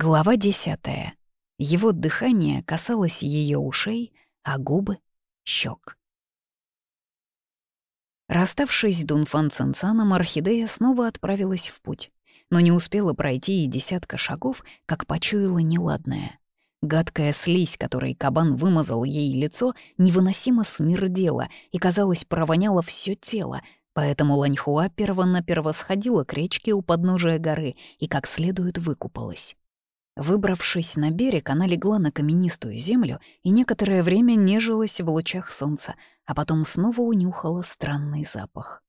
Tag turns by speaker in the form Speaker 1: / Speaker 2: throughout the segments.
Speaker 1: Глава десятая. Его дыхание касалось ее ушей, а губы — щек. Расставшись с Дунфан Цинцаном, Орхидея снова отправилась в путь, но не успела пройти и десятка шагов, как почуяла неладное. Гадкая слизь, которой кабан вымазал ей лицо, невыносимо смердела и, казалось, провоняла все тело, поэтому Ланьхуа первонаперво сходила к речке у подножия горы и как следует выкупалась. Выбравшись на берег, она легла на каменистую землю и некоторое время нежилась в лучах солнца, а потом снова унюхала странный запах.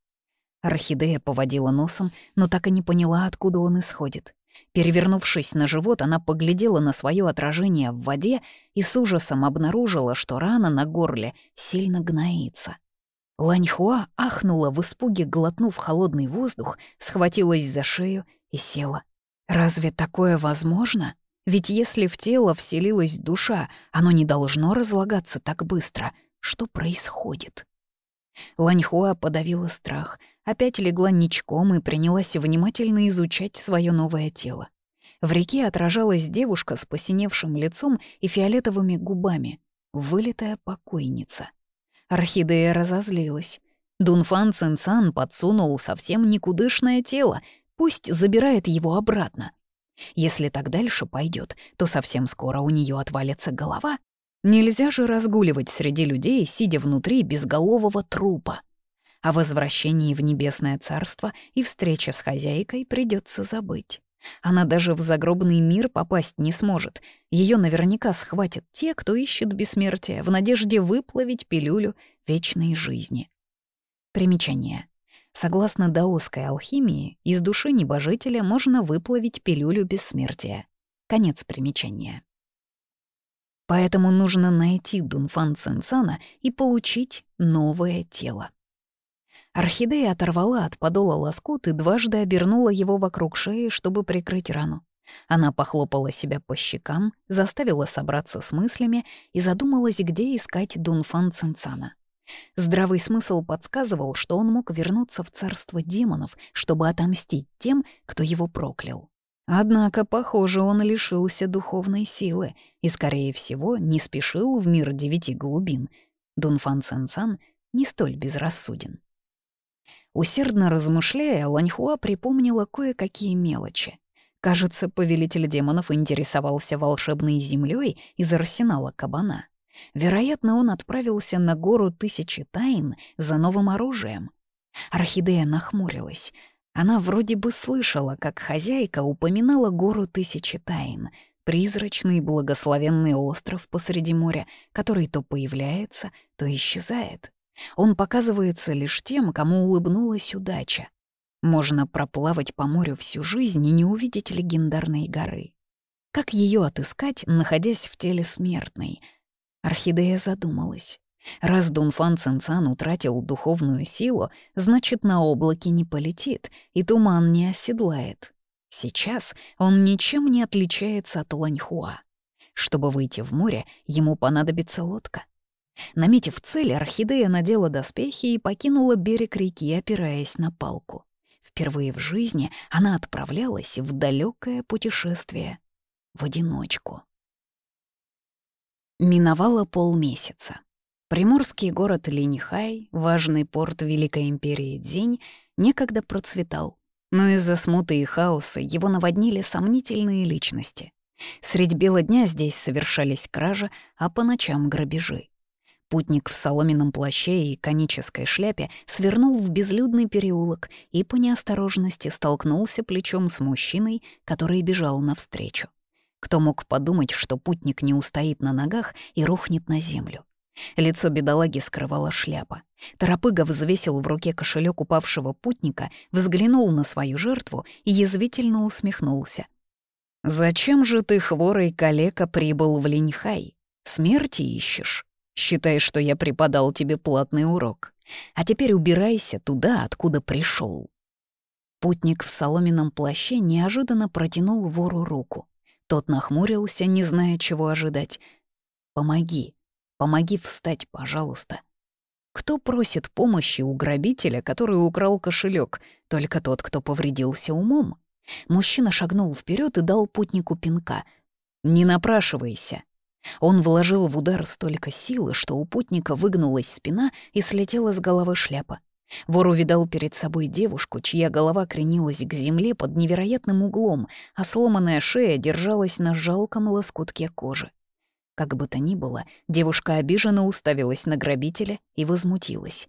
Speaker 1: Орхидея поводила носом, но так и не поняла, откуда он исходит. Перевернувшись на живот, она поглядела на свое отражение в воде и с ужасом обнаружила, что рана на горле сильно гноится. Ланьхуа ахнула в испуге, глотнув холодный воздух, схватилась за шею и села. Разве такое возможно? Ведь если в тело вселилась душа, оно не должно разлагаться так быстро. Что происходит? Ланьхуа подавила страх, опять легла ничком и принялась внимательно изучать свое новое тело. В реке отражалась девушка с посиневшим лицом и фиолетовыми губами, вылитая покойница. Орхидея разозлилась. Дунфан Цинцан подсунул совсем никудышное тело, Пусть забирает его обратно. Если так дальше пойдет, то совсем скоро у нее отвалится голова. Нельзя же разгуливать среди людей, сидя внутри безголового трупа. О возвращении в небесное царство и встрече с хозяйкой придется забыть. Она даже в загробный мир попасть не сможет. Ее наверняка схватят те, кто ищет бессмертие, в надежде выплавить пилюлю вечной жизни. Примечание. Согласно даосской алхимии, из души небожителя можно выплавить пилюлю бессмертия. Конец примечания. Поэтому нужно найти Дунфан Цинцана и получить новое тело. Орхидея оторвала от подола лоскут и дважды обернула его вокруг шеи, чтобы прикрыть рану. Она похлопала себя по щекам, заставила собраться с мыслями и задумалась, где искать Дунфан Цинцана. Здравый смысл подсказывал, что он мог вернуться в царство демонов, чтобы отомстить тем, кто его проклял. Однако, похоже, он лишился духовной силы и, скорее всего, не спешил в мир девяти глубин. Дунфан Цэнцан не столь безрассуден. Усердно размышляя, Ланьхуа припомнила кое-какие мелочи. Кажется, повелитель демонов интересовался волшебной землей из арсенала кабана. Вероятно, он отправился на гору Тысячи Тайн за новым оружием. Орхидея нахмурилась. Она вроде бы слышала, как хозяйка упоминала гору Тысячи Тайн, призрачный благословенный остров посреди моря, который то появляется, то исчезает. Он показывается лишь тем, кому улыбнулась удача. Можно проплавать по морю всю жизнь и не увидеть легендарной горы. Как ее отыскать, находясь в теле смертной — Орхидея задумалась. Раз Дунфан Цинцан утратил духовную силу, значит, на облаке не полетит и туман не оседлает. Сейчас он ничем не отличается от Ланьхуа. Чтобы выйти в море, ему понадобится лодка. Наметив цель, Орхидея надела доспехи и покинула берег реки, опираясь на палку. Впервые в жизни она отправлялась в далекое путешествие в одиночку. Миновало полмесяца. Приморский город Линьхай, важный порт Великой империи Дзинь, некогда процветал, но из-за смуты и хаоса его наводнили сомнительные личности. Средь бела дня здесь совершались кражи, а по ночам грабежи. Путник в соломенном плаще и конической шляпе свернул в безлюдный переулок и по неосторожности столкнулся плечом с мужчиной, который бежал навстречу. Кто мог подумать, что путник не устоит на ногах и рухнет на землю? Лицо бедолаги скрывала шляпа. Торопыга взвесил в руке кошелек упавшего путника, взглянул на свою жертву и язвительно усмехнулся. «Зачем же ты, хворый калека, прибыл в Линьхай? Смерти ищешь? Считай, что я преподал тебе платный урок. А теперь убирайся туда, откуда пришел. Путник в соломенном плаще неожиданно протянул вору руку. Тот нахмурился, не зная, чего ожидать. «Помоги, помоги встать, пожалуйста». Кто просит помощи у грабителя, который украл кошелек? Только тот, кто повредился умом. Мужчина шагнул вперед и дал путнику пинка. «Не напрашивайся». Он вложил в удар столько силы, что у путника выгнулась спина и слетела с головы шляпа. Вор увидал перед собой девушку, чья голова кренилась к земле под невероятным углом, а сломанная шея держалась на жалком лоскутке кожи. Как бы то ни было, девушка обиженно уставилась на грабителя и возмутилась.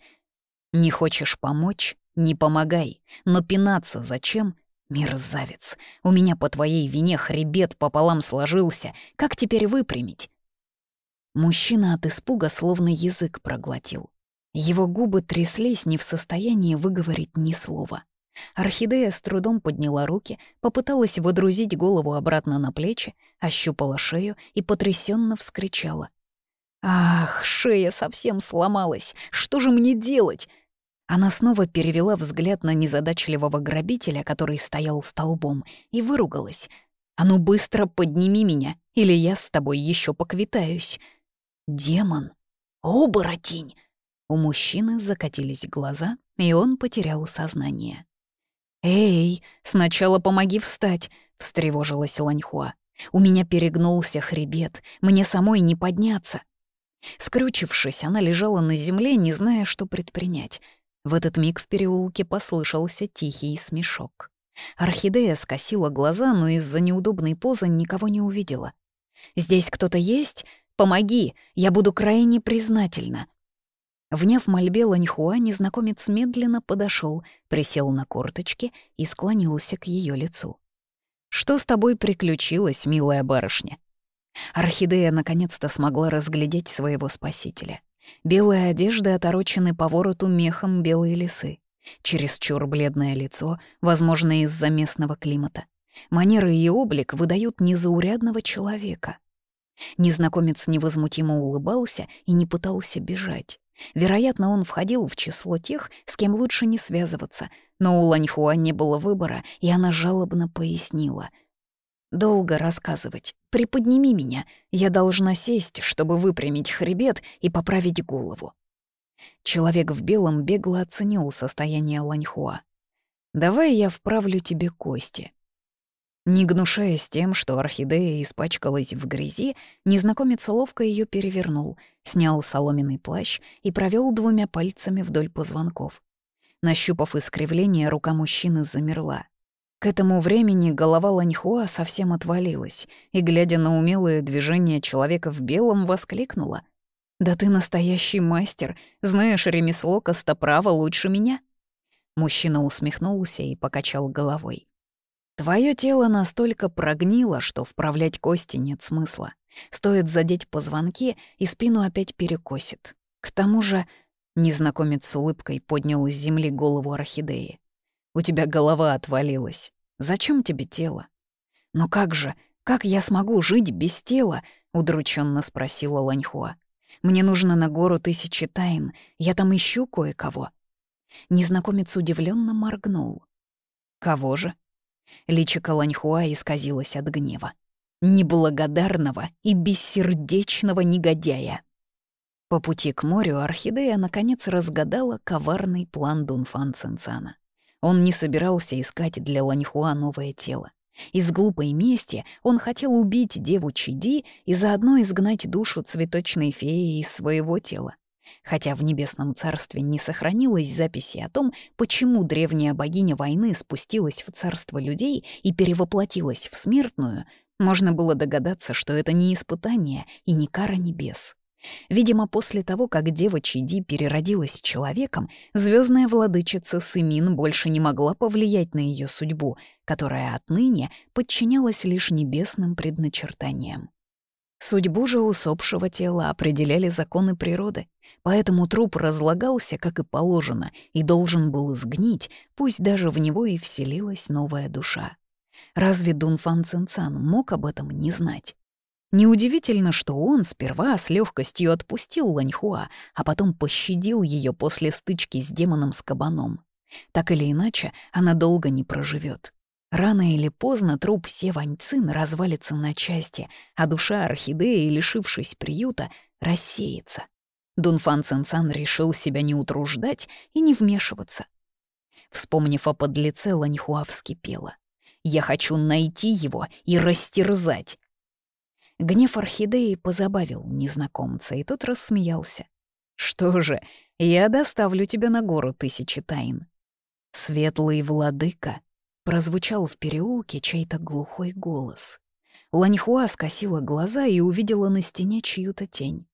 Speaker 1: «Не хочешь помочь? Не помогай. Но пинаться зачем? Мерзавец. У меня по твоей вине хребет пополам сложился. Как теперь выпрямить?» Мужчина от испуга словно язык проглотил. Его губы тряслись, не в состоянии выговорить ни слова. Орхидея с трудом подняла руки, попыталась водрузить голову обратно на плечи, ощупала шею и потрясенно вскричала. «Ах, шея совсем сломалась! Что же мне делать?» Она снова перевела взгляд на незадачливого грабителя, который стоял столбом, и выругалась. «А ну быстро подними меня, или я с тобой еще поквитаюсь!» «Демон! Оборотень!» У мужчины закатились глаза, и он потерял сознание. «Эй, сначала помоги встать», — встревожилась Ланьхуа. «У меня перегнулся хребет, мне самой не подняться». Скрючившись, она лежала на земле, не зная, что предпринять. В этот миг в переулке послышался тихий смешок. Орхидея скосила глаза, но из-за неудобной позы никого не увидела. «Здесь кто-то есть? Помоги, я буду крайне признательна», Вняв мольбе Ланьхуа, незнакомец медленно подошел, присел на корточки и склонился к ее лицу. «Что с тобой приключилось, милая барышня?» Орхидея наконец-то смогла разглядеть своего спасителя. Белые одежды оторочены по вороту мехом белые лисы. Чересчур бледное лицо, возможно, из-за местного климата. Манеры и облик выдают незаурядного человека. Незнакомец невозмутимо улыбался и не пытался бежать. Вероятно, он входил в число тех, с кем лучше не связываться, но у Ланьхуа не было выбора, и она жалобно пояснила. «Долго рассказывать. Приподними меня. Я должна сесть, чтобы выпрямить хребет и поправить голову». Человек в белом бегло оценил состояние Ланьхуа. «Давай я вправлю тебе кости», не гнушаясь тем, что орхидея испачкалась в грязи, незнакомец ловко ее перевернул, снял соломенный плащ и провел двумя пальцами вдоль позвонков. Нащупав искривление, рука мужчины замерла. К этому времени голова Ланьхуа совсем отвалилась, и, глядя на умелые движения человека в белом, воскликнула. «Да ты настоящий мастер, знаешь ремесло костоправа лучше меня?» Мужчина усмехнулся и покачал головой. Твое тело настолько прогнило, что вправлять кости нет смысла. Стоит задеть позвонки, и спину опять перекосит. К тому же незнакомец с улыбкой поднял из земли голову орхидеи. «У тебя голова отвалилась. Зачем тебе тело?» «Но как же, как я смогу жить без тела?» — удрученно спросила Ланьхуа. «Мне нужно на гору тысячи тайн. Я там ищу кое-кого». Незнакомец удивленно моргнул. «Кого же?» Личико Ланьхуа исказилось от гнева. Неблагодарного и бессердечного негодяя. По пути к морю Орхидея наконец разгадала коварный план Дунфан Цинцана. Он не собирался искать для Ланьхуа новое тело. Из глупой мести он хотел убить деву Чиди и заодно изгнать душу цветочной феи из своего тела хотя в Небесном Царстве не сохранилось записи о том, почему древняя богиня войны спустилась в царство людей и перевоплотилась в смертную, можно было догадаться, что это не испытание и не кара небес. Видимо, после того, как дева Чиди переродилась человеком, звездная владычица Сымин больше не могла повлиять на ее судьбу, которая отныне подчинялась лишь небесным предначертаниям. Судьбу же усопшего тела определяли законы природы, поэтому труп разлагался, как и положено, и должен был сгнить, пусть даже в него и вселилась новая душа. Разве Дунфан Цинцан мог об этом не знать? Неудивительно, что он сперва с легкостью отпустил Ланьхуа, а потом пощадил ее после стычки с демоном с кабаном. Так или иначе, она долго не проживет. Рано или поздно труп Севаньцин развалится на части, а душа орхидеи, лишившись приюта, рассеется. Дунфан Цинцан решил себя не утруждать и не вмешиваться. Вспомнив о подлеце, Ланьхуа вскипела. Я хочу найти его и растерзать. Гнев орхидеи позабавил незнакомца, и тот рассмеялся. «Что же, я доставлю тебя на гору тысячи тайн». «Светлый владыка», — прозвучал в переулке чей-то глухой голос. Ланьхуа скосила глаза и увидела на стене чью-то тень.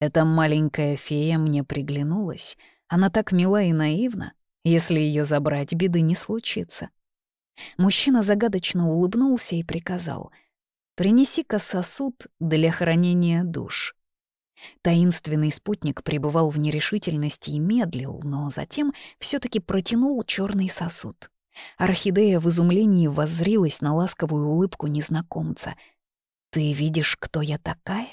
Speaker 1: Эта маленькая фея мне приглянулась. Она так мила и наивна. Если ее забрать, беды не случится. Мужчина загадочно улыбнулся и приказал. «Принеси-ка сосуд для хранения душ». Таинственный спутник пребывал в нерешительности и медлил, но затем все таки протянул черный сосуд. Орхидея в изумлении воззрилась на ласковую улыбку незнакомца. «Ты видишь, кто я такая?»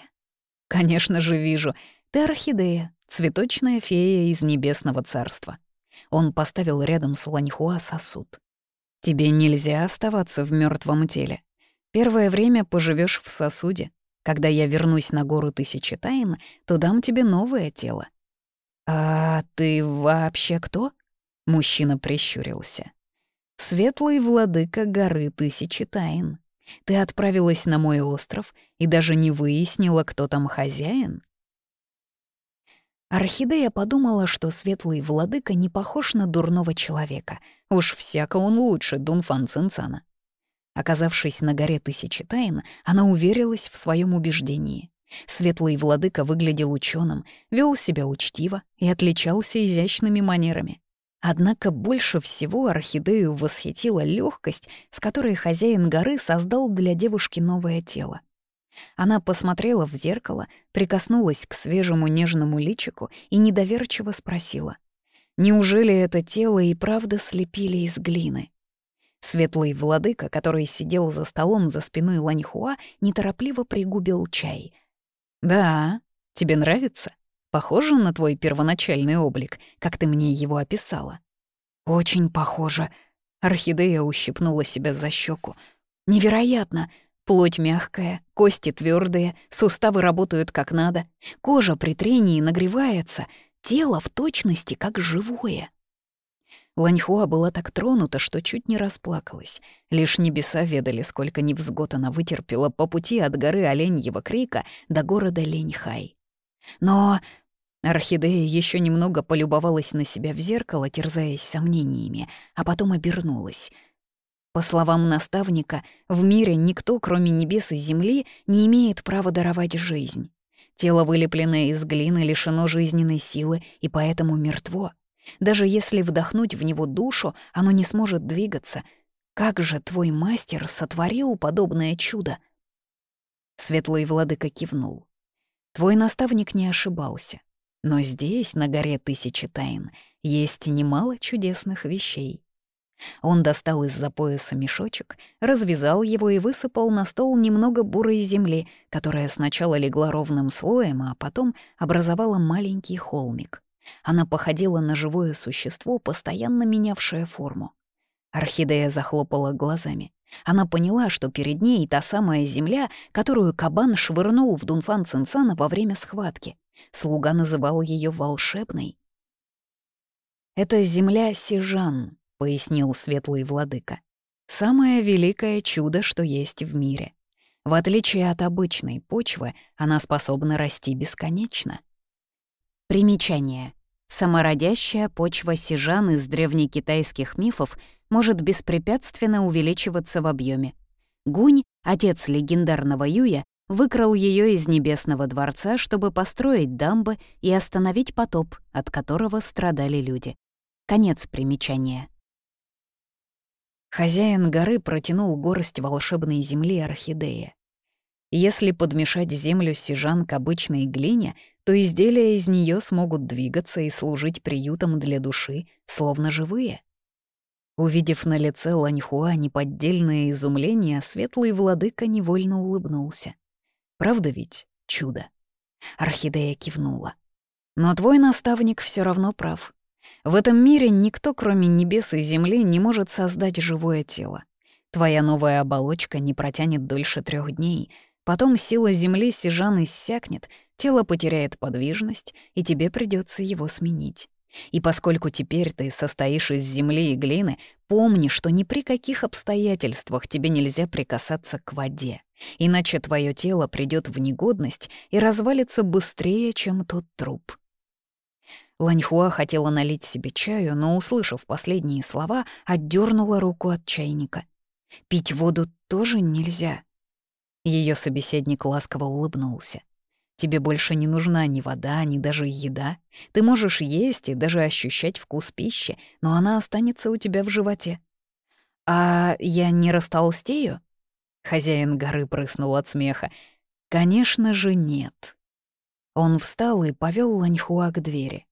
Speaker 1: «Конечно же вижу. Ты орхидея, цветочная фея из небесного царства». Он поставил рядом с Ланьхуа сосуд. «Тебе нельзя оставаться в мертвом теле. Первое время поживешь в сосуде. Когда я вернусь на гору Тысячи Тайн, то дам тебе новое тело». «А ты вообще кто?» Мужчина прищурился. Светлый владыка горы Тысячи Тайн. Ты отправилась на мой остров и даже не выяснила, кто там хозяин? Орхидея подумала, что светлый владыка не похож на дурного человека. Уж всяко он лучше Дунфан Цинцана. Оказавшись на горе Тысячи Тайн, она уверилась в своем убеждении. Светлый владыка выглядел ученым, вел себя учтиво и отличался изящными манерами. Однако больше всего орхидею восхитила легкость, с которой хозяин горы создал для девушки новое тело. Она посмотрела в зеркало, прикоснулась к свежему нежному личику и недоверчиво спросила. «Неужели это тело и правда слепили из глины?» Светлый владыка, который сидел за столом за спиной Ланьхуа, неторопливо пригубил чай. «Да, тебе нравится?» Похоже на твой первоначальный облик, как ты мне его описала?» «Очень похоже». Орхидея ущипнула себя за щеку. «Невероятно! Плоть мягкая, кости твердые, суставы работают как надо, кожа при трении нагревается, тело в точности как живое». Ланьхуа была так тронута, что чуть не расплакалась. Лишь небеса ведали, сколько невзгод она вытерпела по пути от горы Оленьего Крика до города Леньхай. Но Орхидея еще немного полюбовалась на себя в зеркало, терзаясь сомнениями, а потом обернулась. По словам наставника, в мире никто, кроме небес и земли, не имеет права даровать жизнь. Тело, вылепленное из глины, лишено жизненной силы и поэтому мертво. Даже если вдохнуть в него душу, оно не сможет двигаться. Как же твой мастер сотворил подобное чудо? Светлый владыка кивнул. Твой наставник не ошибался. Но здесь, на горе Тысячи Тайн, есть немало чудесных вещей. Он достал из-за пояса мешочек, развязал его и высыпал на стол немного бурой земли, которая сначала легла ровным слоем, а потом образовала маленький холмик. Она походила на живое существо, постоянно менявшее форму. Орхидея захлопала глазами. Она поняла, что перед ней та самая земля, которую кабан швырнул в Дунфан Цинцана во время схватки. Слуга называл ее волшебной. «Это земля Сижан», — пояснил светлый владыка. «Самое великое чудо, что есть в мире. В отличие от обычной почвы, она способна расти бесконечно». Примечание. Самородящая почва Сижан из древнекитайских мифов может беспрепятственно увеличиваться в объеме. Гунь, отец легендарного Юя, выкрал ее из небесного дворца, чтобы построить дамбы и остановить потоп, от которого страдали люди. Конец примечания. Хозяин горы протянул горсть волшебной земли орхидея. Если подмешать землю сижан к обычной глине, то изделия из нее смогут двигаться и служить приютом для души, словно живые. Увидев на лице Ланьхуа неподдельное изумление, светлый владыка невольно улыбнулся. Правда ведь чудо?» Орхидея кивнула. «Но твой наставник все равно прав. В этом мире никто, кроме небес и земли, не может создать живое тело. Твоя новая оболочка не протянет дольше трех дней. Потом сила земли сижан иссякнет, тело потеряет подвижность, и тебе придется его сменить. И поскольку теперь ты состоишь из земли и глины, помни, что ни при каких обстоятельствах тебе нельзя прикасаться к воде, иначе твое тело придет в негодность и развалится быстрее, чем тот труп. Ланьхуа хотела налить себе чаю, но, услышав последние слова, отдернула руку от чайника. «Пить воду тоже нельзя». Ее собеседник ласково улыбнулся. Тебе больше не нужна ни вода, ни даже еда. Ты можешь есть и даже ощущать вкус пищи, но она останется у тебя в животе. А я не растолстею? Хозяин горы прыснул от смеха. Конечно же, нет. Он встал и повел Ланьхуа к двери.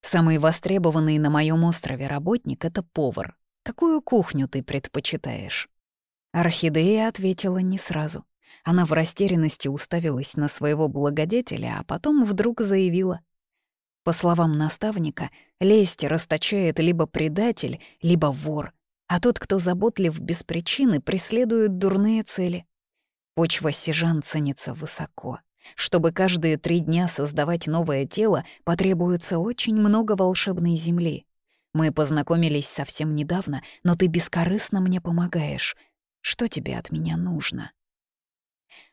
Speaker 1: Самый востребованный на моем острове работник — это повар. Какую кухню ты предпочитаешь? Орхидея ответила не сразу. Она в растерянности уставилась на своего благодетеля, а потом вдруг заявила. По словам наставника, лесть расточает либо предатель, либо вор, а тот, кто заботлив без причины, преследует дурные цели. Почва сижан ценится высоко. Чтобы каждые три дня создавать новое тело, потребуется очень много волшебной земли. Мы познакомились совсем недавно, но ты бескорыстно мне помогаешь. Что тебе от меня нужно?»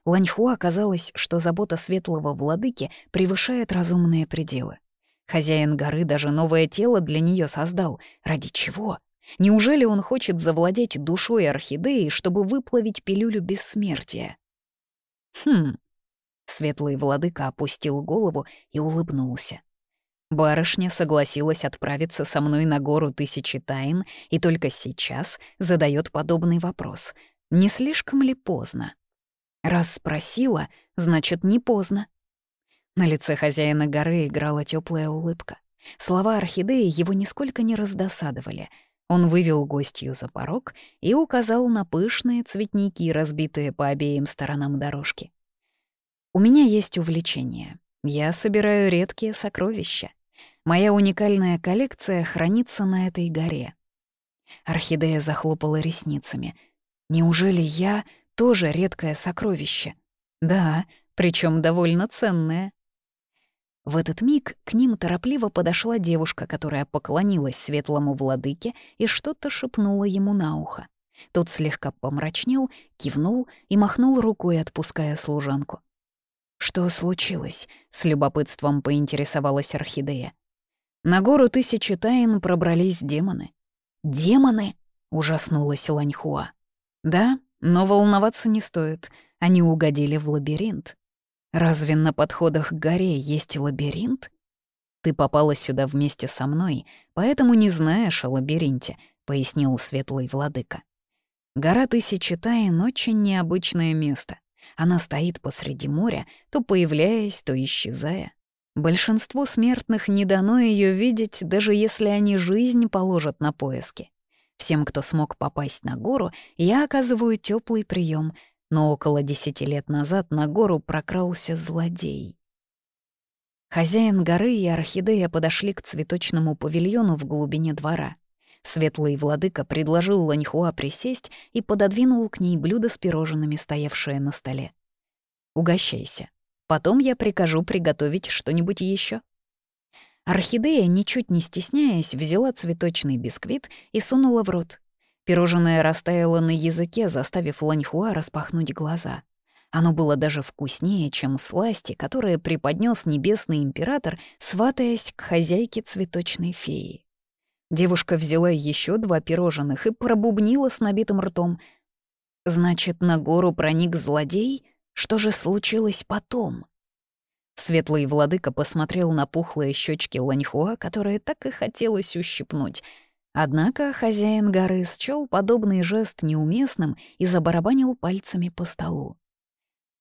Speaker 1: Ланьхуа оказалось, что забота светлого владыки превышает разумные пределы. Хозяин горы даже новое тело для нее создал. Ради чего? Неужели он хочет завладеть душой орхидеи, чтобы выплавить пилюлю бессмертия? Хм. Светлый владыка опустил голову и улыбнулся. Барышня согласилась отправиться со мной на гору Тысячи Тайн и только сейчас задает подобный вопрос. Не слишком ли поздно? Раз спросила, значит, не поздно. На лице хозяина горы играла теплая улыбка. Слова орхидеи его нисколько не раздосадовали. Он вывел гостью за порог и указал на пышные цветники, разбитые по обеим сторонам дорожки. «У меня есть увлечение. Я собираю редкие сокровища. Моя уникальная коллекция хранится на этой горе». Орхидея захлопала ресницами. «Неужели я тоже редкое сокровище. Да, причем довольно ценное. В этот миг к ним торопливо подошла девушка, которая поклонилась светлому владыке и что-то шепнула ему на ухо. Тот слегка помрачнел, кивнул и махнул рукой, отпуская служанку. «Что случилось?» — с любопытством поинтересовалась Орхидея. На гору Тысячи Тайн пробрались демоны. «Демоны?» — ужаснулась Ланьхуа. «Да, но волноваться не стоит, они угодили в лабиринт. Разве на подходах к горе есть лабиринт? Ты попала сюда вместе со мной, поэтому не знаешь о лабиринте, пояснил светлый владыка. Гора Тысячи Тайн — очень необычное место. Она стоит посреди моря, то появляясь, то исчезая. Большинству смертных не дано ее видеть, даже если они жизнь положат на поиски. Всем, кто смог попасть на гору, я оказываю теплый прием, но около десяти лет назад на гору прокрался злодей. Хозяин горы и орхидея подошли к цветочному павильону в глубине двора. Светлый владыка предложил Ланьхуа присесть и пододвинул к ней блюдо с пирожными, стоявшее на столе. «Угощайся. Потом я прикажу приготовить что-нибудь еще. Орхидея, ничуть не стесняясь, взяла цветочный бисквит и сунула в рот. Пирожное растаяло на языке, заставив Ланьхуа распахнуть глаза. Оно было даже вкуснее, чем сласти, которые преподнес небесный император, сватаясь к хозяйке цветочной феи. Девушка взяла еще два пирожных и пробубнила с набитым ртом. «Значит, на гору проник злодей? Что же случилось потом?» Светлый владыка посмотрел на пухлые щечки Ланьхуа, которые так и хотелось ущипнуть. Однако хозяин горы счёл подобный жест неуместным и забарабанил пальцами по столу.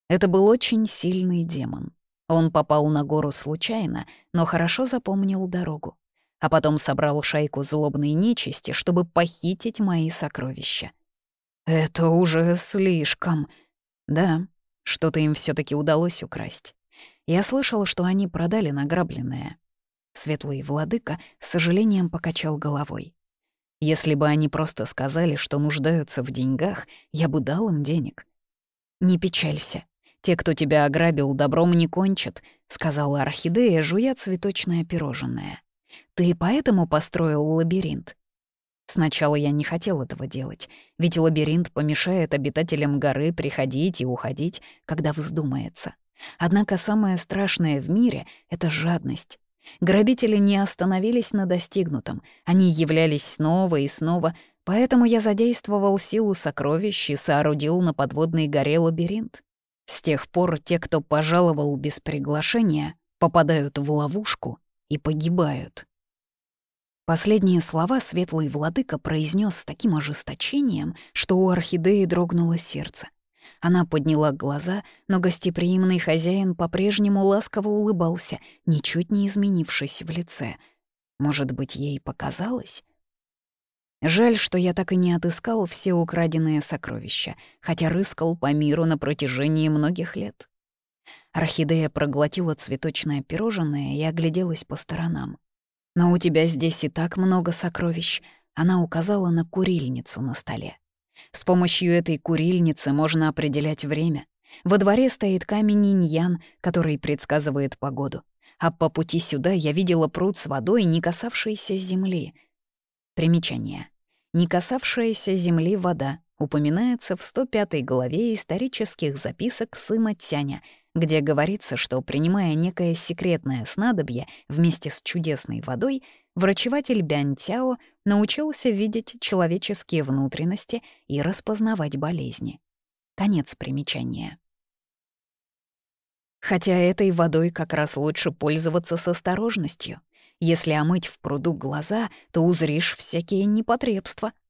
Speaker 1: Это был очень сильный демон. Он попал на гору случайно, но хорошо запомнил дорогу. А потом собрал шайку злобной нечисти, чтобы похитить мои сокровища. Это уже слишком. Да, что-то им все таки удалось украсть. Я слышал, что они продали награбленное. Светлый владыка с сожалением покачал головой. Если бы они просто сказали, что нуждаются в деньгах, я бы дал им денег. «Не печалься. Те, кто тебя ограбил, добром не кончат», — сказала орхидея, жуя цветочное пирожное. «Ты поэтому построил лабиринт?» Сначала я не хотел этого делать, ведь лабиринт помешает обитателям горы приходить и уходить, когда вздумается. Однако самое страшное в мире — это жадность. Грабители не остановились на достигнутом, они являлись снова и снова, поэтому я задействовал силу сокровищ и соорудил на подводной горе лабиринт. С тех пор те, кто пожаловал без приглашения, попадают в ловушку и погибают. Последние слова светлый владыка произнес с таким ожесточением, что у орхидеи дрогнуло сердце. Она подняла глаза, но гостеприимный хозяин по-прежнему ласково улыбался, ничуть не изменившись в лице. Может быть, ей показалось? Жаль, что я так и не отыскал все украденные сокровища, хотя рыскал по миру на протяжении многих лет. Орхидея проглотила цветочное пирожное и огляделась по сторонам. «Но у тебя здесь и так много сокровищ», — она указала на курильницу на столе. «С помощью этой курильницы можно определять время. Во дворе стоит камень иньян, который предсказывает погоду. А по пути сюда я видела пруд с водой, не касавшейся земли. Примечание. Не касавшаяся земли вода упоминается в 105 главе исторических записок Сыма Тяня — где говорится, что, принимая некое секретное снадобье вместе с чудесной водой, врачеватель Бянтяо научился видеть человеческие внутренности и распознавать болезни. Конец примечания. Хотя этой водой как раз лучше пользоваться с осторожностью. Если омыть в пруду глаза, то узришь всякие непотребства —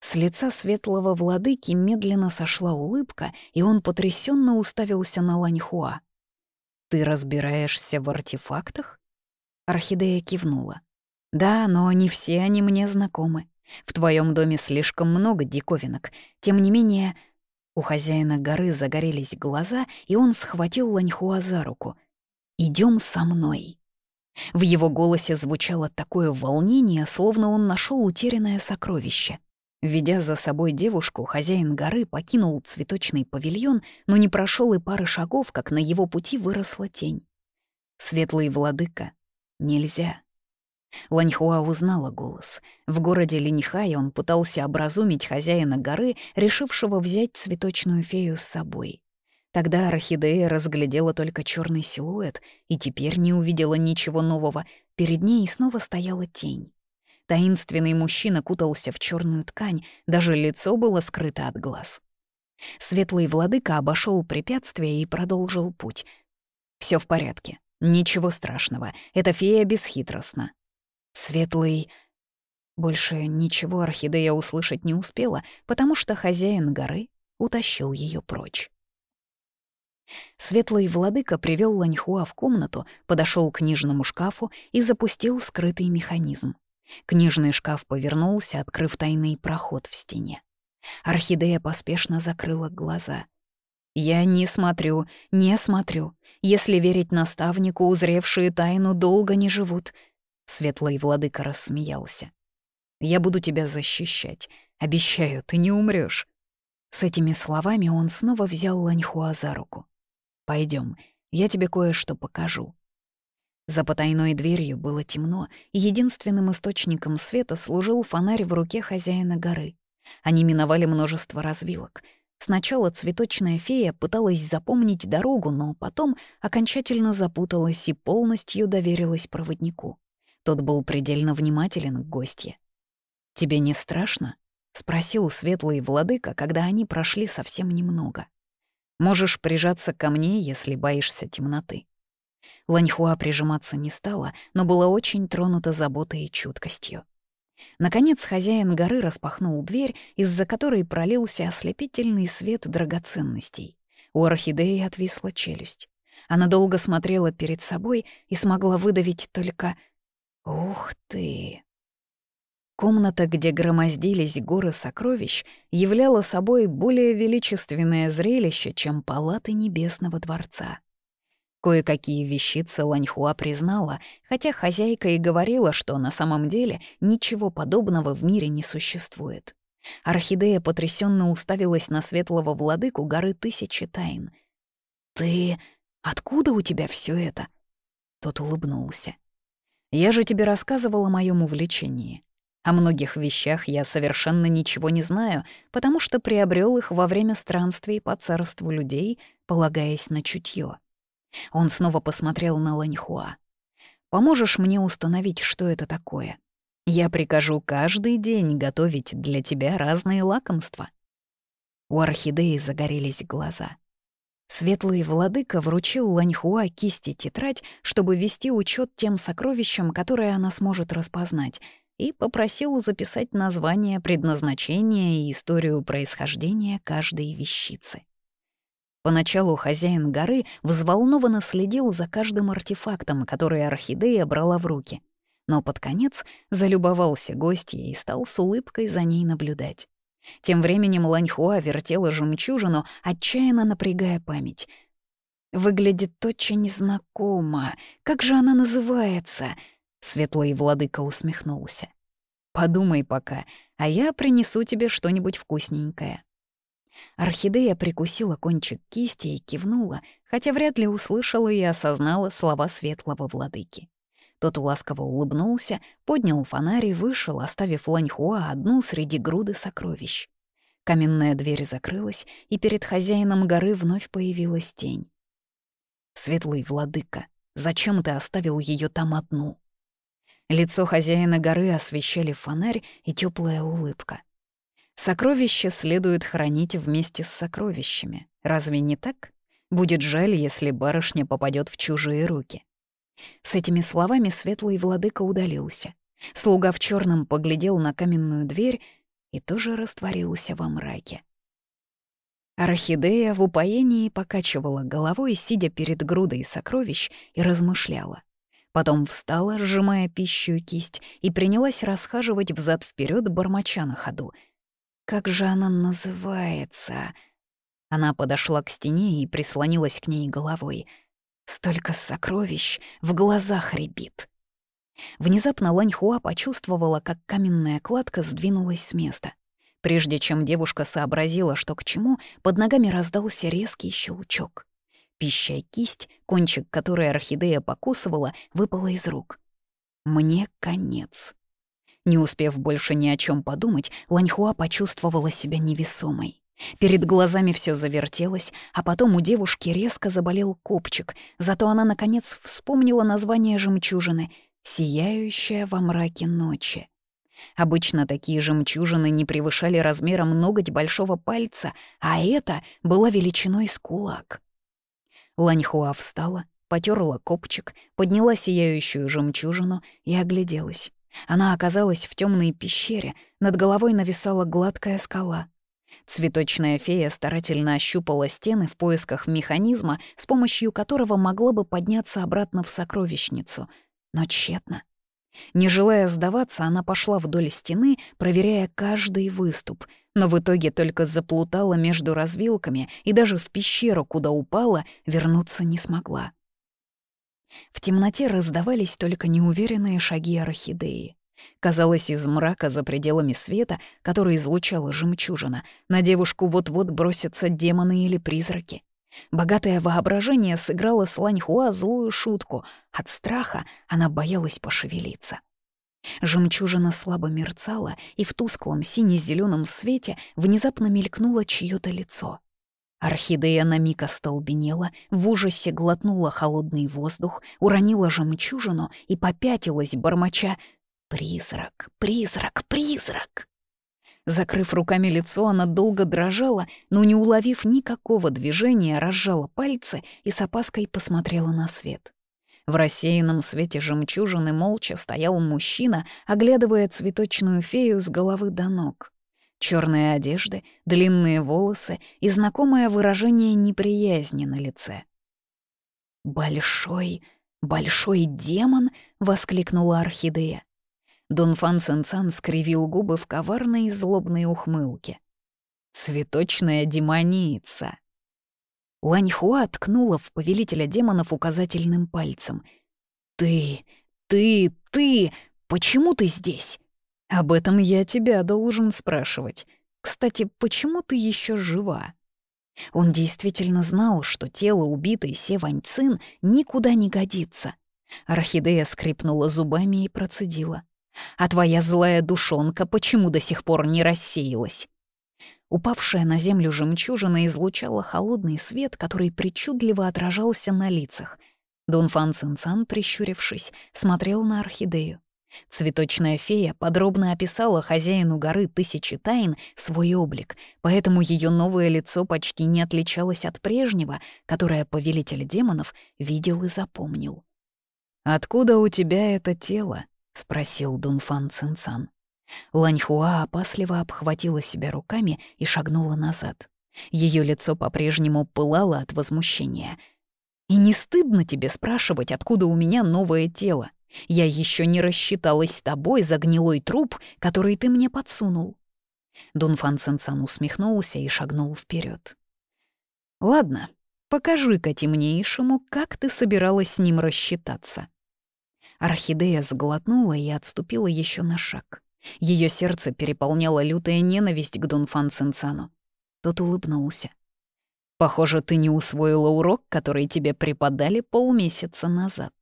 Speaker 1: с лица светлого владыки медленно сошла улыбка, и он потрясенно уставился на Ланьхуа. «Ты разбираешься в артефактах?» Орхидея кивнула. «Да, но не все они мне знакомы. В твоем доме слишком много диковинок. Тем не менее...» У хозяина горы загорелись глаза, и он схватил Ланьхуа за руку. Идем со мной». В его голосе звучало такое волнение, словно он нашел утерянное сокровище — Ведя за собой девушку, хозяин горы покинул цветочный павильон, но не прошел и пары шагов, как на его пути выросла тень. Светлый владыка. Нельзя. Ланьхуа узнала голос. В городе Линьхай он пытался образумить хозяина горы, решившего взять цветочную фею с собой. Тогда орхидея разглядела только черный силуэт и теперь не увидела ничего нового. Перед ней снова стояла тень. Таинственный мужчина кутался в черную ткань, даже лицо было скрыто от глаз. Светлый владыка обошел препятствие и продолжил путь. Все в порядке, ничего страшного, эта фея бесхитростна. Светлый... Больше ничего орхидея услышать не успела, потому что хозяин горы утащил ее прочь. Светлый владыка привел Ланьхуа в комнату, подошел к книжному шкафу и запустил скрытый механизм. Книжный шкаф повернулся, открыв тайный проход в стене. Орхидея поспешно закрыла глаза. «Я не смотрю, не смотрю. Если верить наставнику, узревшие тайну долго не живут». Светлый владыка рассмеялся. «Я буду тебя защищать. Обещаю, ты не умрешь. С этими словами он снова взял Ланьхуа за руку. Пойдем, я тебе кое-что покажу». За потайной дверью было темно, и единственным источником света служил фонарь в руке хозяина горы. Они миновали множество развилок. Сначала цветочная фея пыталась запомнить дорогу, но потом окончательно запуталась и полностью доверилась проводнику. Тот был предельно внимателен к гостье. «Тебе не страшно?» — спросил светлый владыка, когда они прошли совсем немного. «Можешь прижаться ко мне, если боишься темноты». Ланьхуа прижиматься не стала, но была очень тронута заботой и чуткостью. Наконец хозяин горы распахнул дверь, из-за которой пролился ослепительный свет драгоценностей. У орхидеи отвисла челюсть. Она долго смотрела перед собой и смогла выдавить только «Ух ты!». Комната, где громоздились горы сокровищ, являла собой более величественное зрелище, чем палаты Небесного дворца. Кое-какие вещицы Ланьхуа признала, хотя хозяйка и говорила, что на самом деле ничего подобного в мире не существует. Орхидея потрясенно уставилась на светлого владыку горы Тысячи Тайн. «Ты... откуда у тебя все это?» Тот улыбнулся. «Я же тебе рассказывал о моем увлечении. О многих вещах я совершенно ничего не знаю, потому что приобрел их во время странствий по царству людей, полагаясь на чутье. Он снова посмотрел на Ланьхуа. «Поможешь мне установить, что это такое? Я прикажу каждый день готовить для тебя разные лакомства». У орхидеи загорелись глаза. Светлый владыка вручил Ланьхуа кисти тетрадь, чтобы вести учет тем сокровищам, которые она сможет распознать, и попросил записать название, предназначение и историю происхождения каждой вещицы. Поначалу хозяин горы взволнованно следил за каждым артефактом, который орхидея брала в руки, но под конец залюбовался гостьей и стал с улыбкой за ней наблюдать. Тем временем Ланьхуа вертела жемчужину, отчаянно напрягая память. «Выглядит очень знакомо. Как же она называется?» Светлый владыка усмехнулся. «Подумай пока, а я принесу тебе что-нибудь вкусненькое». Орхидея прикусила кончик кисти и кивнула, хотя вряд ли услышала и осознала слова светлого владыки. Тот ласково улыбнулся, поднял фонарь и вышел, оставив Ланьхуа одну среди груды сокровищ. Каменная дверь закрылась, и перед хозяином горы вновь появилась тень. «Светлый владыка, зачем ты оставил ее там одну?» Лицо хозяина горы освещали фонарь и теплая улыбка. Сокровища следует хранить вместе с сокровищами. Разве не так? Будет жаль, если барышня попадет в чужие руки. С этими словами светлый владыка удалился. Слуга в черном поглядел на каменную дверь и тоже растворился во мраке. Орхидея в упоении покачивала головой, сидя перед грудой сокровищ, и размышляла. Потом встала, сжимая пищу и кисть, и принялась расхаживать взад вперед бормоча на ходу. «Как же она называется?» Она подошла к стене и прислонилась к ней головой — Столько сокровищ, в глазах рябит. Внезапно Ланьхуа почувствовала, как каменная кладка сдвинулась с места. Прежде чем девушка сообразила, что к чему, под ногами раздался резкий щелчок. Пища и кисть, кончик которой орхидея покусывала, выпала из рук. «Мне конец». Не успев больше ни о чем подумать, Ланьхуа почувствовала себя невесомой. Перед глазами все завертелось, а потом у девушки резко заболел копчик, зато она, наконец, вспомнила название жемчужины — «Сияющая во мраке ночи». Обычно такие жемчужины не превышали размером ноготь большого пальца, а это была величиной с кулак. Ланьхуа встала, потерла копчик, подняла сияющую жемчужину и огляделась. Она оказалась в темной пещере, над головой нависала гладкая скала — Цветочная фея старательно ощупала стены в поисках механизма, с помощью которого могла бы подняться обратно в сокровищницу, но тщетно. Не желая сдаваться, она пошла вдоль стены, проверяя каждый выступ, но в итоге только заплутала между развилками и даже в пещеру, куда упала, вернуться не смогла. В темноте раздавались только неуверенные шаги орхидеи. Казалось, из мрака за пределами света, который излучала жемчужина, на девушку вот-вот бросятся демоны или призраки. Богатое воображение сыграло с Ланьхуа злую шутку. От страха она боялась пошевелиться. Жемчужина слабо мерцала, и в тусклом сине-зеленом свете внезапно мелькнуло чьё-то лицо. Орхидея на миг остолбенела, в ужасе глотнула холодный воздух, уронила жемчужину и попятилась, бормоча Призрак, призрак, призрак! Закрыв руками лицо, она долго дрожала, но, не уловив никакого движения, разжала пальцы и с опаской посмотрела на свет. В рассеянном свете жемчужины молча стоял мужчина, оглядывая цветочную фею с головы до ног. Черные одежды, длинные волосы и знакомое выражение неприязни на лице. «Большой, большой демон!» — воскликнула Орхидея. Дунфан Сенцан скривил губы в коварной и злобной ухмылке. «Цветочная демоница!» Ланьхуа ткнула в повелителя демонов указательным пальцем. «Ты, ты, ты! Почему ты здесь?» «Об этом я тебя должен спрашивать. Кстати, почему ты еще жива?» Он действительно знал, что тело убитой Се Ваньцин никуда не годится. Орхидея скрипнула зубами и процедила. А твоя злая душонка почему до сих пор не рассеялась?» Упавшая на землю жемчужина излучала холодный свет, который причудливо отражался на лицах. Дунфан Цинцан, прищурившись, смотрел на орхидею. Цветочная фея подробно описала хозяину горы Тысячи Тайн свой облик, поэтому ее новое лицо почти не отличалось от прежнего, которое повелитель демонов видел и запомнил. «Откуда у тебя это тело?» — спросил Дунфан Цинцан. Ланьхуа опасливо обхватила себя руками и шагнула назад. Ее лицо по-прежнему пылало от возмущения. «И не стыдно тебе спрашивать, откуда у меня новое тело? Я еще не рассчиталась с тобой за гнилой труп, который ты мне подсунул». Дунфан Цинцан усмехнулся и шагнул вперед. «Ладно, покажи-ка темнейшему, как ты собиралась с ним рассчитаться». Орхидея сглотнула и отступила еще на шаг. Ее сердце переполняло лютая ненависть к Дунфан Цинцану. Тот улыбнулся. «Похоже, ты не усвоила урок, который тебе преподали полмесяца назад».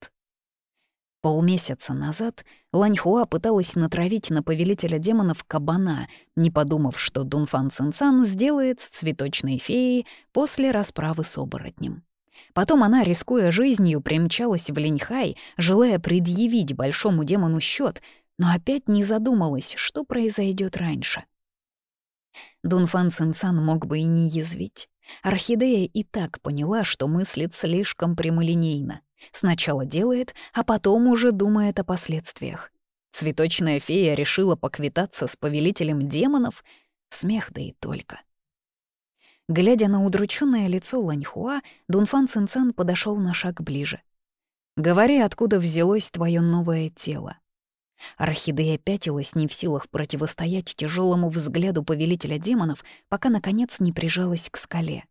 Speaker 1: Полмесяца назад Ланьхуа пыталась натравить на повелителя демонов кабана, не подумав, что Дунфан Цинцан сделает с цветочной феей после расправы с оборотнем. Потом она, рискуя жизнью, примчалась в Линьхай, желая предъявить большому демону счет, но опять не задумалась, что произойдет раньше. Дунфан Цинцан мог бы и не язвить. Орхидея и так поняла, что мыслит слишком прямолинейно. Сначала делает, а потом уже думает о последствиях. Цветочная фея решила поквитаться с повелителем демонов. Смех да и только. Глядя на удрученное лицо Ланьхуа, Дунфан Цинцан подошел на шаг ближе. «Говори, откуда взялось твое новое тело?» Орхидея пятилась не в силах противостоять тяжелому взгляду повелителя демонов, пока, наконец, не прижалась к скале.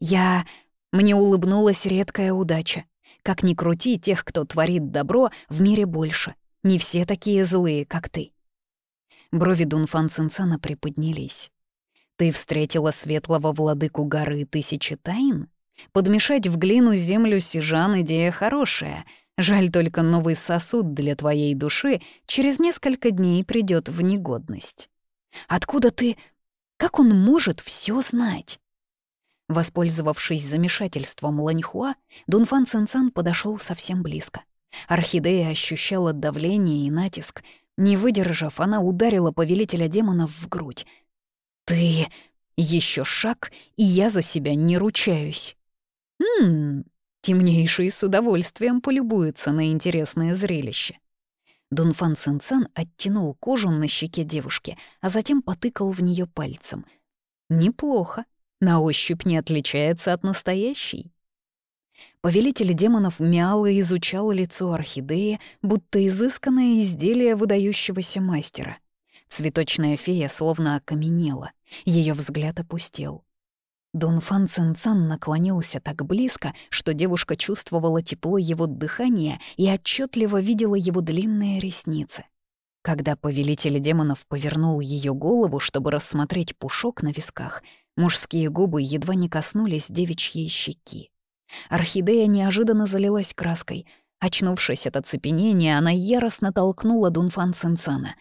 Speaker 1: «Я...» Мне улыбнулась редкая удача. Как ни крути, тех, кто творит добро, в мире больше. Не все такие злые, как ты. Брови Дунфан Цинцана приподнялись. Ты встретила светлого владыку горы Тысячи Тайн? Подмешать в глину землю сижан — идея хорошая — Жаль только новый сосуд для твоей души через несколько дней придет в негодность. Откуда ты... Как он может все знать? Воспользовавшись замешательством Ланьхуа, Дунфан Цинцан подошел совсем близко. Орхидея ощущала давление и натиск. Не выдержав, она ударила повелителя демонов в грудь. «Ты... еще шаг, и я за себя не ручаюсь». «Ммм, Темнейший с удовольствием полюбуется на интересное зрелище. Дунфан Цинцан оттянул кожу на щеке девушки, а затем потыкал в нее пальцем. «Неплохо. На ощупь не отличается от настоящей». Повелитель демонов мяло изучал лицо орхидеи, будто изысканное изделие выдающегося мастера. Цветочная фея словно окаменела, ее взгляд опустел. Дунфан Цинцан наклонился так близко, что девушка чувствовала тепло его дыхания и отчетливо видела его длинные ресницы. Когда повелитель демонов повернул ее голову, чтобы рассмотреть пушок на висках, мужские губы едва не коснулись девичьей щеки. Орхидея неожиданно залилась краской. Очнувшись от оцепенения, она яростно толкнула Дунфан Цинцана.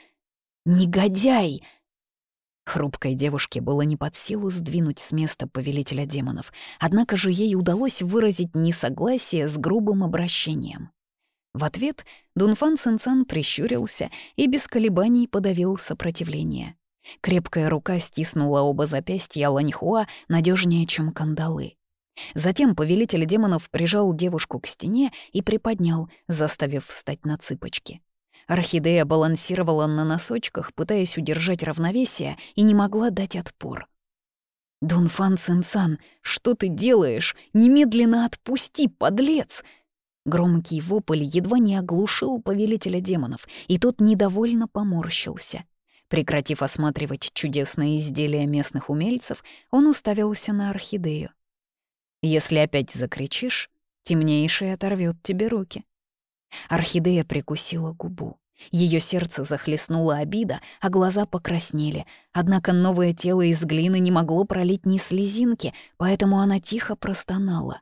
Speaker 1: «Негодяй!» Хрупкой девушке было не под силу сдвинуть с места повелителя демонов, однако же ей удалось выразить несогласие с грубым обращением. В ответ Дунфан Цинцан прищурился и без колебаний подавил сопротивление. Крепкая рука стиснула оба запястья Ланьхуа надежнее, чем кандалы. Затем повелитель демонов прижал девушку к стене и приподнял, заставив встать на цыпочки. Орхидея балансировала на носочках, пытаясь удержать равновесие, и не могла дать отпор. «Дунфан Цинцан, что ты делаешь? Немедленно отпусти, подлец!» Громкий вопль едва не оглушил повелителя демонов, и тот недовольно поморщился. Прекратив осматривать чудесные изделия местных умельцев, он уставился на орхидею. «Если опять закричишь, темнейший оторвет тебе руки. Орхидея прикусила губу. Ее сердце захлестнула обида, а глаза покраснели. Однако новое тело из глины не могло пролить ни слезинки, поэтому она тихо простонала.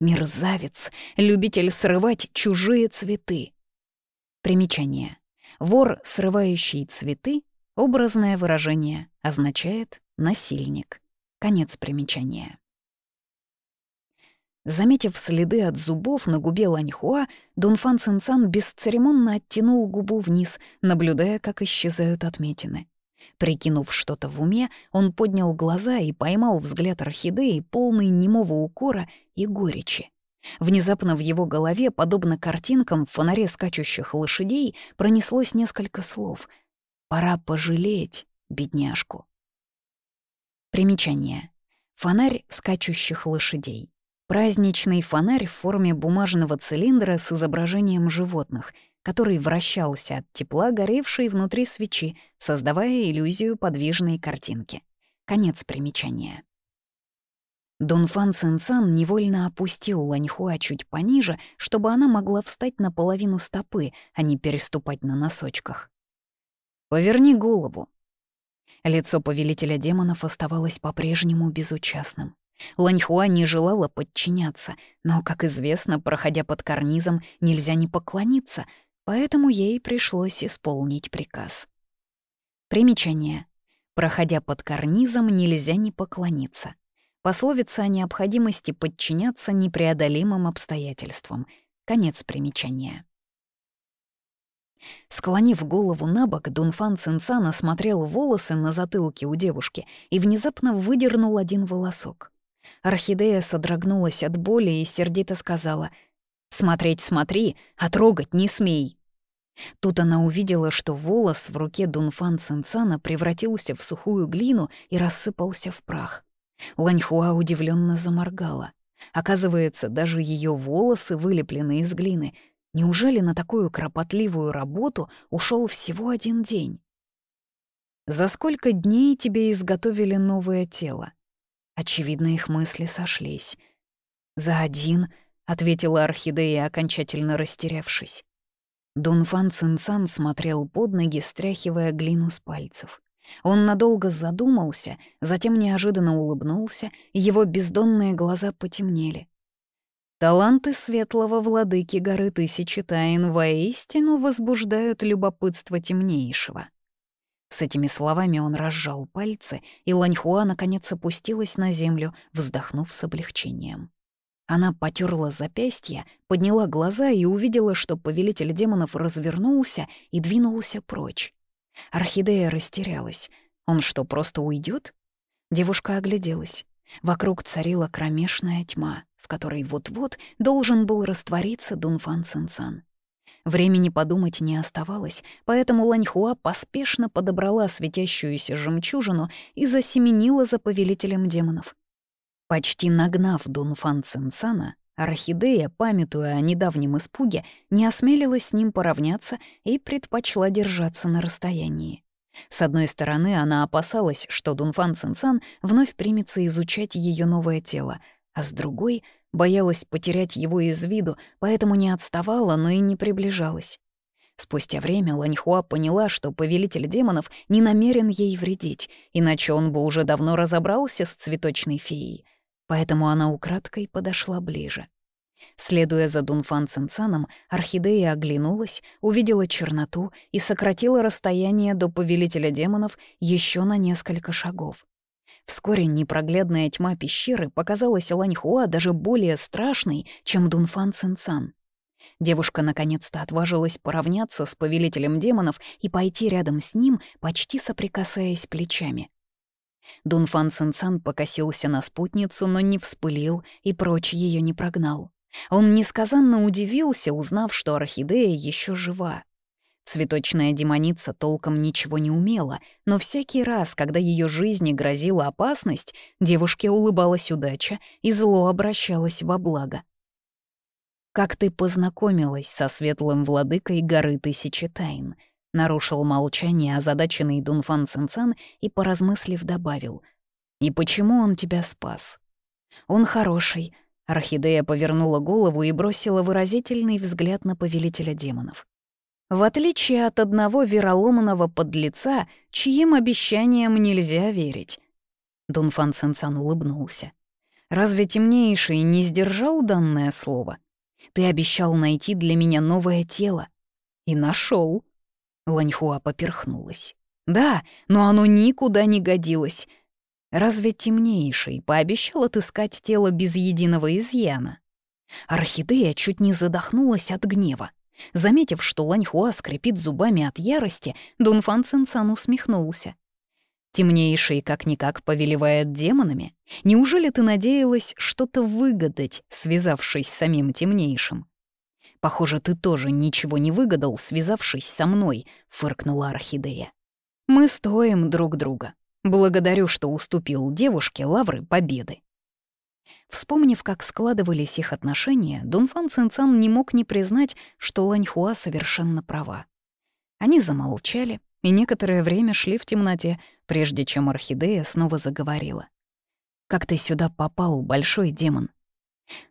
Speaker 1: Мерзавец, любитель срывать чужие цветы. Примечание. Вор, срывающий цветы, образное выражение, означает «насильник». Конец примечания. Заметив следы от зубов на губе Ланьхуа, Дунфан Цинцан бесцеремонно оттянул губу вниз, наблюдая, как исчезают отметины. Прикинув что-то в уме, он поднял глаза и поймал взгляд орхидеи, полный немого укора и горечи. Внезапно в его голове, подобно картинкам в фонаре скачущих лошадей, пронеслось несколько слов. «Пора пожалеть, бедняжку». Примечание. Фонарь скачущих лошадей. Праздничный фонарь в форме бумажного цилиндра с изображением животных, который вращался от тепла, горевшей внутри свечи, создавая иллюзию подвижной картинки. Конец примечания. Дунфан Цинцан невольно опустил Ланьхуа чуть пониже, чтобы она могла встать на половину стопы, а не переступать на носочках. «Поверни голову». Лицо повелителя демонов оставалось по-прежнему безучастным. Ланьхуа не желала подчиняться, но, как известно, проходя под карнизом, нельзя не поклониться, поэтому ей пришлось исполнить приказ. Примечание. Проходя под карнизом, нельзя не поклониться. Пословица о необходимости подчиняться непреодолимым обстоятельствам. Конец примечания. Склонив голову на бок, Дунфан Цинцан осмотрел волосы на затылке у девушки и внезапно выдернул один волосок. Орхидея содрогнулась от боли и сердито сказала «Смотреть смотри, а трогать не смей». Тут она увидела, что волос в руке Дунфан Цинцана превратился в сухую глину и рассыпался в прах. Ланьхуа удивленно заморгала. Оказывается, даже ее волосы вылеплены из глины. Неужели на такую кропотливую работу ушел всего один день? «За сколько дней тебе изготовили новое тело?» Очевидно, их мысли сошлись. «За один», — ответила Орхидея, окончательно растерявшись. Дунфан Цинцан смотрел под ноги, стряхивая глину с пальцев. Он надолго задумался, затем неожиданно улыбнулся, его бездонные глаза потемнели. Таланты светлого владыки горы Тысячи Тайн воистину возбуждают любопытство темнейшего. С этими словами он разжал пальцы, и Ланьхуа наконец опустилась на землю, вздохнув с облегчением. Она потерла запястье, подняла глаза и увидела, что повелитель демонов развернулся и двинулся прочь. Орхидея растерялась. Он что, просто уйдет? Девушка огляделась. Вокруг царила кромешная тьма, в которой вот-вот должен был раствориться Дунфан Цинцан. Времени подумать не оставалось, поэтому Ланьхуа поспешно подобрала светящуюся жемчужину и засеменила за повелителем демонов. Почти нагнав Дунфан Цинцана, Орхидея, памятуя о недавнем испуге, не осмелилась с ним поравняться и предпочла держаться на расстоянии. С одной стороны, она опасалась, что Дунфан Цинцан вновь примется изучать ее новое тело, а с другой — Боялась потерять его из виду, поэтому не отставала, но и не приближалась. Спустя время Ланьхуа поняла, что повелитель демонов не намерен ей вредить, иначе он бы уже давно разобрался с цветочной феей. Поэтому она украдкой подошла ближе. Следуя за Дунфан Цинцаном, орхидея оглянулась, увидела черноту и сократила расстояние до повелителя демонов еще на несколько шагов. Вскоре непроглядная тьма пещеры показалась Ланьхуа даже более страшной, чем Дунфан Цинцан. Девушка наконец-то отважилась поравняться с повелителем демонов и пойти рядом с ним, почти соприкасаясь плечами. Дунфан Цинцан покосился на спутницу, но не вспылил и прочь ее не прогнал. Он несказанно удивился, узнав, что орхидея еще жива. Цветочная демоница толком ничего не умела, но всякий раз, когда ее жизни грозила опасность, девушке улыбалась удача, и зло обращалось во благо. «Как ты познакомилась со светлым владыкой горы Тысячи Тайн?» — нарушил молчание озадаченный Дунфан Цинцан и, поразмыслив, добавил. «И почему он тебя спас?» «Он хороший», — Орхидея повернула голову и бросила выразительный взгляд на повелителя демонов. В отличие от одного вероломного подлеца, чьим обещаниям нельзя верить. Дунфан Сенсан улыбнулся. «Разве темнейший не сдержал данное слово? Ты обещал найти для меня новое тело. И нашел. Ланьхуа поперхнулась. «Да, но оно никуда не годилось. Разве темнейший пообещал отыскать тело без единого изъяна?» Орхидея чуть не задохнулась от гнева. Заметив, что Ланьхуа скрипит зубами от ярости, Дунфан Цинцан усмехнулся. Темнейший как-никак повелевает демонами. Неужели ты надеялась что-то выгадать, связавшись с самим темнейшим? Похоже, ты тоже ничего не выгадал, связавшись со мной, фыркнула Орхидея. Мы стоим друг друга. Благодарю, что уступил девушке лавры победы. Вспомнив, как складывались их отношения, Дунфан Цинцан не мог не признать, что Ланьхуа совершенно права. Они замолчали, и некоторое время шли в темноте, прежде чем орхидея снова заговорила. «Как ты сюда попал, большой демон?»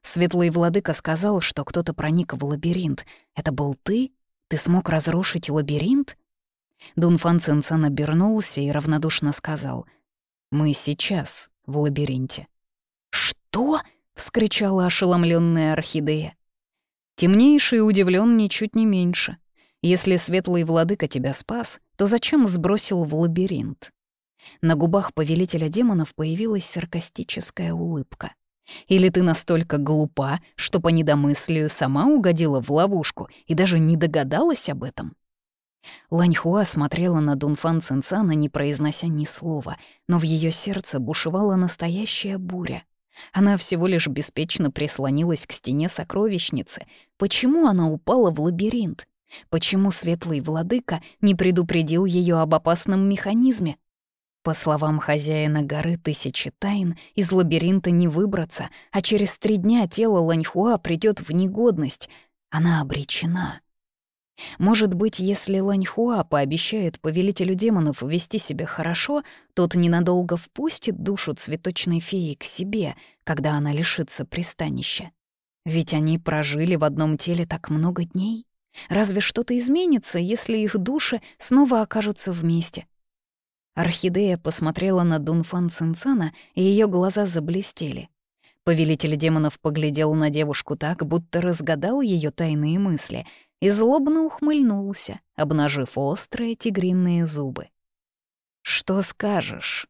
Speaker 1: Светлый владыка сказал, что кто-то проник в лабиринт. Это был ты? Ты смог разрушить лабиринт? Дунфан Цинцан обернулся и равнодушно сказал. «Мы сейчас в лабиринте». «Что?» — вскричала ошеломленная орхидея. Темнейший удивлен ничуть не меньше. Если светлый владыка тебя спас, то зачем сбросил в лабиринт? На губах повелителя демонов появилась саркастическая улыбка. Или ты настолько глупа, что по недомыслию сама угодила в ловушку и даже не догадалась об этом? Ланьхуа смотрела на Дунфан Цинцана, не произнося ни слова, но в ее сердце бушевала настоящая буря. Она всего лишь беспечно прислонилась к стене сокровищницы. Почему она упала в лабиринт? Почему светлый владыка не предупредил ее об опасном механизме? По словам хозяина горы Тысячи Тайн, из лабиринта не выбраться, а через три дня тело Ланьхуа придет в негодность. Она обречена. Может быть, если Ланьхуа пообещает повелителю демонов вести себя хорошо, тот ненадолго впустит душу цветочной феи к себе, когда она лишится пристанища. Ведь они прожили в одном теле так много дней. Разве что-то изменится, если их души снова окажутся вместе? Орхидея посмотрела на Дунфан Цинцана, и ее глаза заблестели. Повелитель демонов поглядел на девушку так, будто разгадал ее тайные мысли — и злобно ухмыльнулся, обнажив острые тигриные зубы. «Что скажешь?»